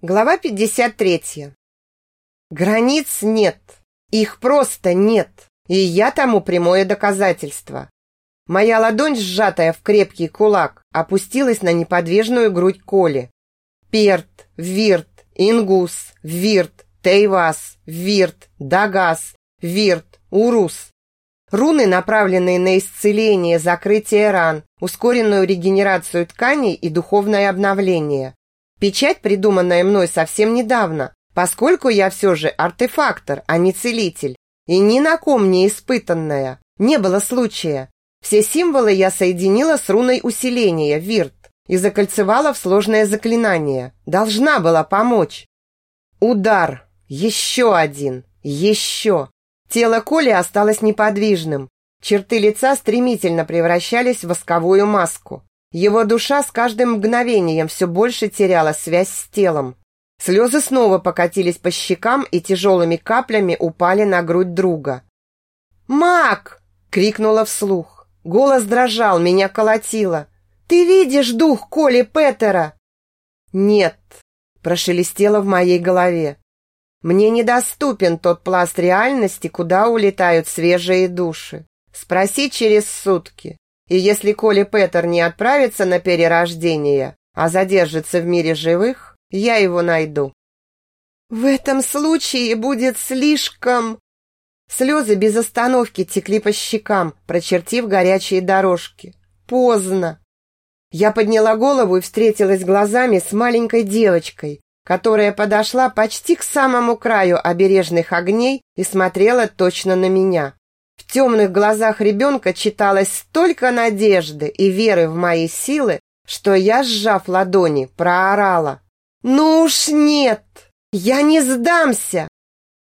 Глава 53. Границ нет. Их просто нет. И я тому прямое доказательство. Моя ладонь, сжатая в крепкий кулак, опустилась на неподвижную грудь Коли. Перт, Вирт, Ингус, Вирт, Тейвас, Вирт, Дагас, Вирт, Урус. Руны, направленные на исцеление, закрытие ран, ускоренную регенерацию тканей и духовное обновление. Печать, придуманная мной совсем недавно, поскольку я все же артефактор, а не целитель, и ни на ком не испытанная. Не было случая. Все символы я соединила с руной усиления, вирт, и закольцевала в сложное заклинание. Должна была помочь. Удар. Еще один. Еще. Тело Коли осталось неподвижным. Черты лица стремительно превращались в восковую маску. Его душа с каждым мгновением все больше теряла связь с телом. Слезы снова покатились по щекам и тяжелыми каплями упали на грудь друга. «Мак!» — крикнула вслух. Голос дрожал, меня колотило. «Ты видишь дух Коли Петера?» «Нет», — прошелестело в моей голове. «Мне недоступен тот пласт реальности, куда улетают свежие души. Спроси через сутки. И если Коли Петер не отправится на перерождение, а задержится в мире живых, я его найду. В этом случае будет слишком... Слезы без остановки текли по щекам, прочертив горячие дорожки. Поздно. Я подняла голову и встретилась глазами с маленькой девочкой, которая подошла почти к самому краю обережных огней и смотрела точно на меня. В темных глазах ребенка читалось столько надежды и веры в мои силы, что я, сжав ладони, проорала. «Ну уж нет! Я не сдамся!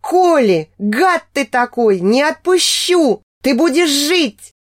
Коли, гад ты такой, не отпущу! Ты будешь жить!»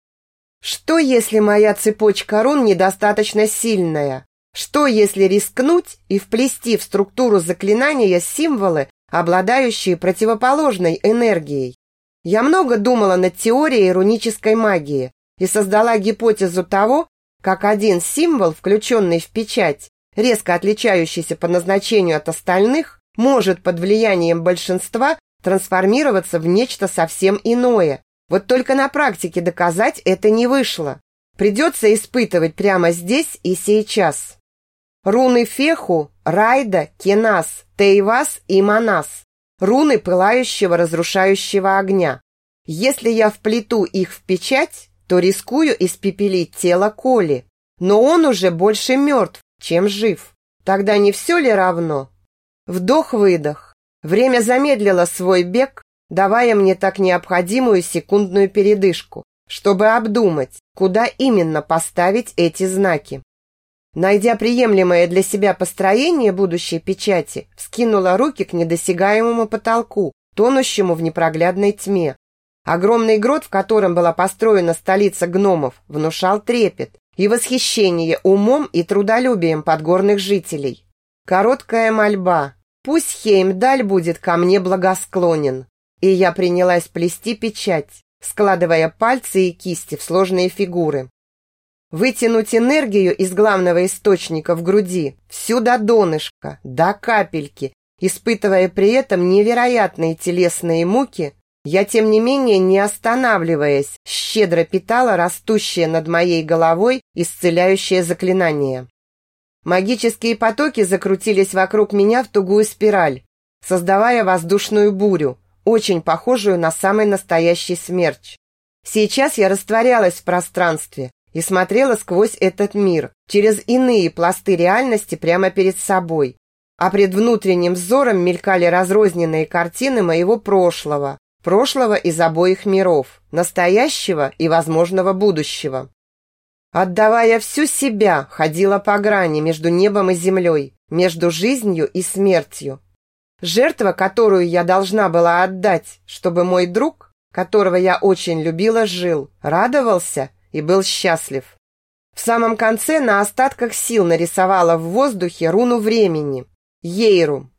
Что, если моя цепочка рун недостаточно сильная? Что, если рискнуть и вплести в структуру заклинания символы, обладающие противоположной энергией? Я много думала над теорией рунической магии и создала гипотезу того, как один символ, включенный в печать, резко отличающийся по назначению от остальных, может под влиянием большинства трансформироваться в нечто совсем иное. Вот только на практике доказать это не вышло. Придется испытывать прямо здесь и сейчас. Руны Феху, Райда, Кенас, Тейвас и Манас руны пылающего разрушающего огня. Если я вплету их в печать, то рискую испепелить тело Коли, но он уже больше мертв, чем жив. Тогда не все ли равно? Вдох-выдох. Время замедлило свой бег, давая мне так необходимую секундную передышку, чтобы обдумать, куда именно поставить эти знаки. Найдя приемлемое для себя построение будущей печати, вскинула руки к недосягаемому потолку, тонущему в непроглядной тьме. Огромный грот, в котором была построена столица гномов, внушал трепет и восхищение умом и трудолюбием подгорных жителей. Короткая мольба. Пусть Хеймдаль будет ко мне благосклонен. И я принялась плести печать, складывая пальцы и кисти в сложные фигуры. Вытянуть энергию из главного источника в груди, всю до донышка, до капельки, испытывая при этом невероятные телесные муки, я, тем не менее, не останавливаясь, щедро питала растущее над моей головой исцеляющее заклинание. Магические потоки закрутились вокруг меня в тугую спираль, создавая воздушную бурю, очень похожую на самый настоящий смерч. Сейчас я растворялась в пространстве, и смотрела сквозь этот мир, через иные пласты реальности прямо перед собой. А пред внутренним взором мелькали разрозненные картины моего прошлого, прошлого из обоих миров, настоящего и возможного будущего. Отдавая всю себя, ходила по грани между небом и землей, между жизнью и смертью. Жертва, которую я должна была отдать, чтобы мой друг, которого я очень любила, жил, радовался – и был счастлив. В самом конце на остатках сил нарисовала в воздухе руну времени – Ейру.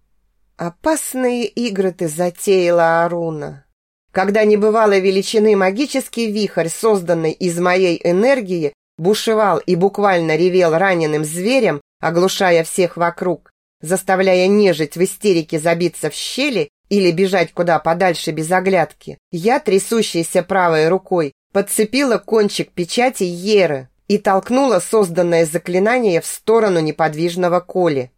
Опасные игры ты затеяла, Аруна. Когда небывалой величины магический вихрь, созданный из моей энергии, бушевал и буквально ревел раненым зверем, оглушая всех вокруг, заставляя нежить в истерике забиться в щели или бежать куда подальше без оглядки, я, трясущейся правой рукой, подцепила кончик печати Еры и толкнула созданное заклинание в сторону неподвижного Коли.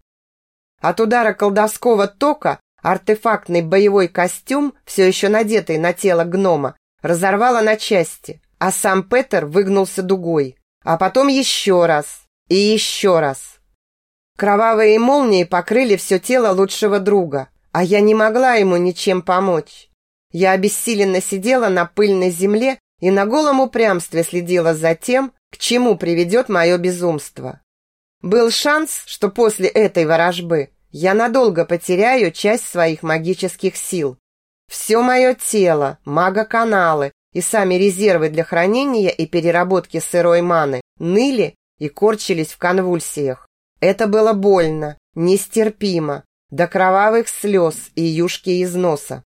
От удара колдовского тока артефактный боевой костюм, все еще надетый на тело гнома, разорвало на части, а сам Петер выгнулся дугой. А потом еще раз и еще раз. Кровавые молнии покрыли все тело лучшего друга, а я не могла ему ничем помочь. Я обессиленно сидела на пыльной земле и на голом упрямстве следила за тем, к чему приведет мое безумство. Был шанс, что после этой ворожбы я надолго потеряю часть своих магических сил. Все мое тело, магоканалы и сами резервы для хранения и переработки сырой маны ныли и корчились в конвульсиях. Это было больно, нестерпимо, до кровавых слез и юшки из носа.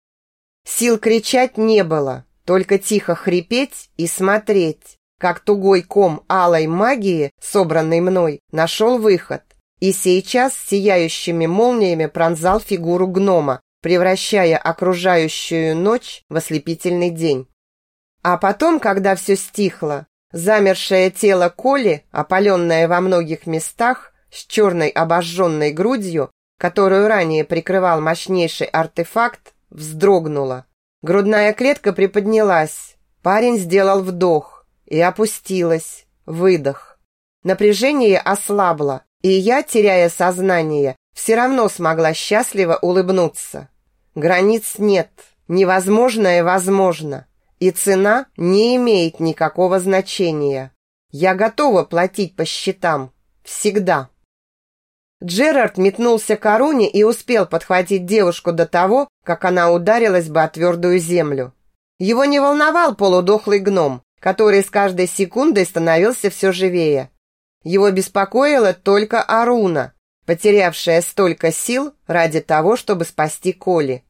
Сил кричать не было, только тихо хрипеть и смотреть, как тугой ком алой магии, собранный мной, нашел выход и сейчас сияющими молниями пронзал фигуру гнома, превращая окружающую ночь в ослепительный день. А потом, когда все стихло, замершее тело Коли, опаленное во многих местах, с черной обожженной грудью, которую ранее прикрывал мощнейший артефакт, вздрогнуло. Грудная клетка приподнялась. Парень сделал вдох и опустилась. Выдох. Напряжение ослабло, и я, теряя сознание, все равно смогла счастливо улыбнуться. Границ нет, невозможное возможно, и цена не имеет никакого значения. Я готова платить по счетам. Всегда. Джерард метнулся к Аруне и успел подхватить девушку до того, как она ударилась бы о твердую землю. Его не волновал полудохлый гном, который с каждой секундой становился все живее. Его беспокоила только Аруна, потерявшая столько сил ради того, чтобы спасти Коли.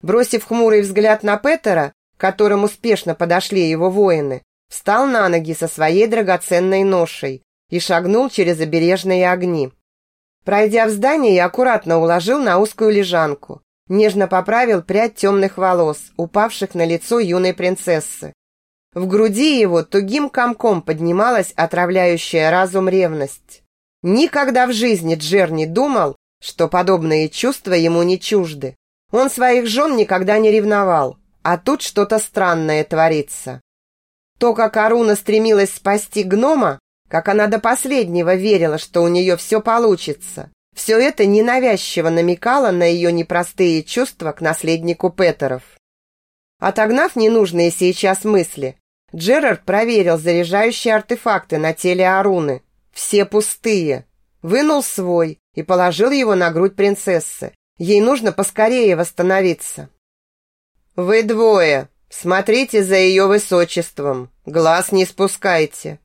Бросив хмурый взгляд на Петера, к которым успешно подошли его воины, встал на ноги со своей драгоценной ношей и шагнул через обережные огни. Пройдя в здание, я аккуратно уложил на узкую лежанку, нежно поправил прядь темных волос, упавших на лицо юной принцессы. В груди его тугим комком поднималась отравляющая разум ревность. Никогда в жизни Джер не думал, что подобные чувства ему не чужды. Он своих жен никогда не ревновал, а тут что-то странное творится. То, как Аруна стремилась спасти гнома, как она до последнего верила, что у нее все получится. Все это ненавязчиво намекало на ее непростые чувства к наследнику Петеров. Отогнав ненужные сейчас мысли, Джерард проверил заряжающие артефакты на теле Аруны. Все пустые. Вынул свой и положил его на грудь принцессы. Ей нужно поскорее восстановиться. «Вы двое. Смотрите за ее высочеством. Глаз не спускайте.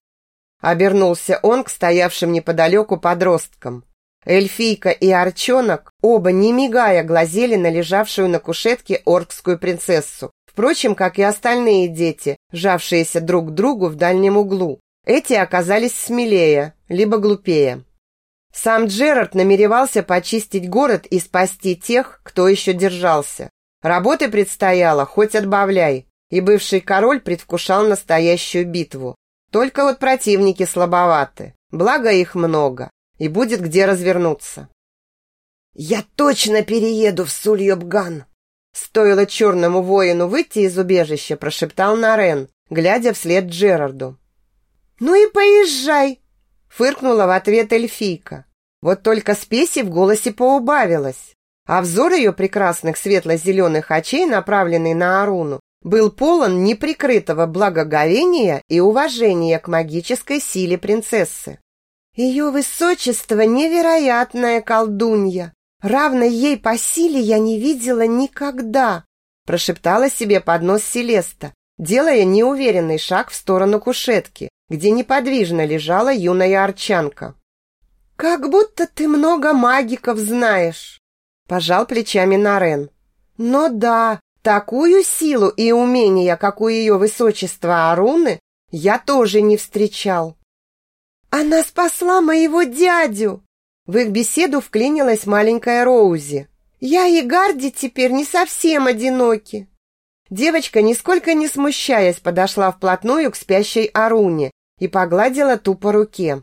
Обернулся он к стоявшим неподалеку подросткам. Эльфийка и Арчонок оба, не мигая, глазели на лежавшую на кушетке оркскую принцессу. Впрочем, как и остальные дети, жавшиеся друг к другу в дальнем углу. Эти оказались смелее, либо глупее. Сам Джерард намеревался почистить город и спасти тех, кто еще держался. Работы предстояло хоть отбавляй, и бывший король предвкушал настоящую битву. Только вот противники слабоваты, благо их много, и будет где развернуться. «Я точно перееду в Сульёбган!» Стоило черному воину выйти из убежища, прошептал Нарен, глядя вслед Джерарду. «Ну и поезжай!» фыркнула в ответ эльфийка. Вот только спеси в голосе поубавилась, а взор ее прекрасных светло-зеленых очей, направленный на Аруну, был полон неприкрытого благоговения и уважения к магической силе принцессы. Ее высочество невероятная колдунья. Равной ей по силе я не видела никогда, прошептала себе под нос Селеста, делая неуверенный шаг в сторону кушетки, где неподвижно лежала юная арчанка. «Как будто ты много магиков знаешь», – пожал плечами Нарен. «Но да, Такую силу и умения, как у ее высочества Аруны, я тоже не встречал. Она спасла моего дядю, В их беседу вклинилась маленькая Роузи. «Я и Гарди теперь не совсем одиноки». Девочка, нисколько не смущаясь, подошла вплотную к спящей Аруне и погладила ту по руке.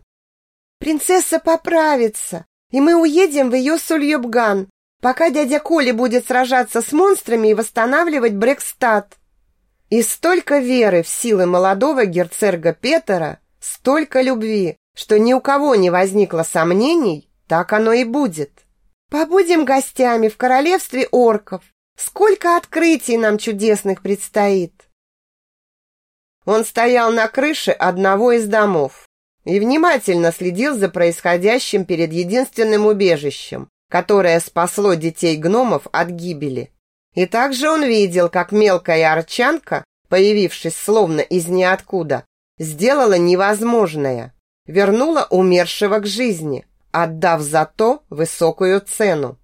«Принцесса поправится, и мы уедем в ее Сульёбган, пока дядя Коли будет сражаться с монстрами и восстанавливать Брекстад». И столько веры в силы молодого герцерга Петера, столько любви, что ни у кого не возникло сомнений, так оно и будет. Побудем гостями в королевстве орков. Сколько открытий нам чудесных предстоит. Он стоял на крыше одного из домов и внимательно следил за происходящим перед единственным убежищем, которое спасло детей-гномов от гибели. И также он видел, как мелкая арчанка, появившись словно из ниоткуда, сделала невозможное, вернула умершего к жизни, отдав за то высокую цену.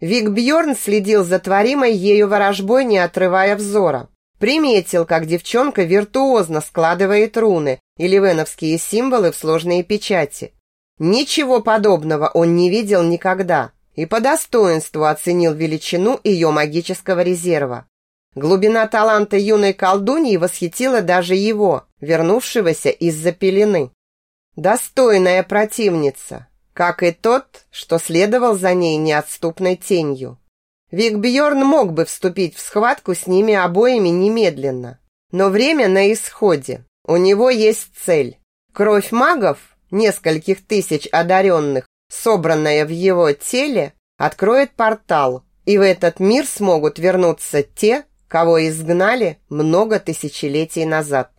Вик Бьорн следил за творимой ею ворожбой, не отрывая взора. Приметил, как девчонка виртуозно складывает руны и ливеновские символы в сложные печати. Ничего подобного он не видел никогда и по достоинству оценил величину ее магического резерва. Глубина таланта юной колдуньи восхитила даже его, вернувшегося из-за пелены. Достойная противница, как и тот, что следовал за ней неотступной тенью. Вик Бьорн мог бы вступить в схватку с ними обоими немедленно, но время на исходе. У него есть цель. Кровь магов, нескольких тысяч одаренных, собранная в его теле, откроет портал, и в этот мир смогут вернуться те, кого изгнали много тысячелетий назад.